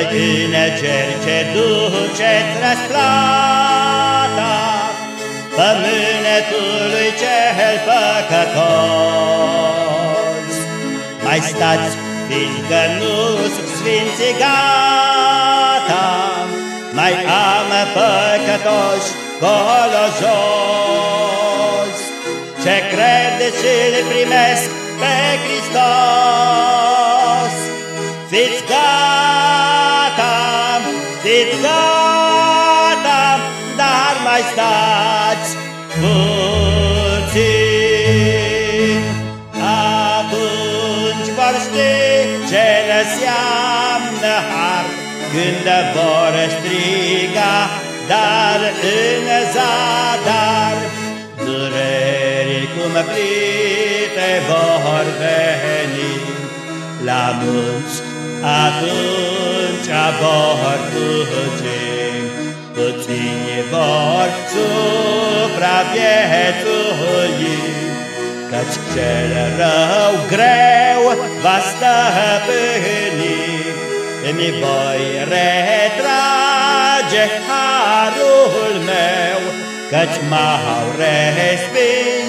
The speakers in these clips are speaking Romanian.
îngeri ce duceți răsplata Pămânetului cel păcătos. Mai stați, fiindcă nu sunt sfinții gata Mai am păcătoși colo jos Ce credeți și le primesc pe Hristos. Fiți gata, fiți gata, dar mai stați puțin. Atunci vor ști ce înseamnă har, când vor striga, dar în zadar, dureri cum plite vor veni la munți atunci vor fugi, puțini vor supraviețui, Căci cel rău greu va stăpâni, Îmi voi retrage harul meu, Căci m-au respins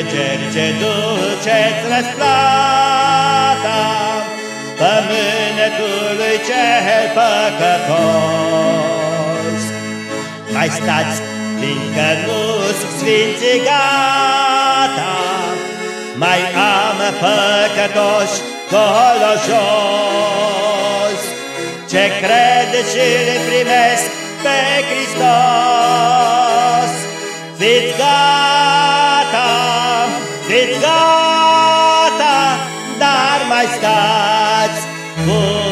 îngeri ce duceți răsplata Pământului cel păcătos. Mai stați, fiindcă nu sunt sfinții gata, Mai am păcătoși colo jos, Ce crede și le primesc pe Hristos. Fiți gata! gata, dar mai stați voi.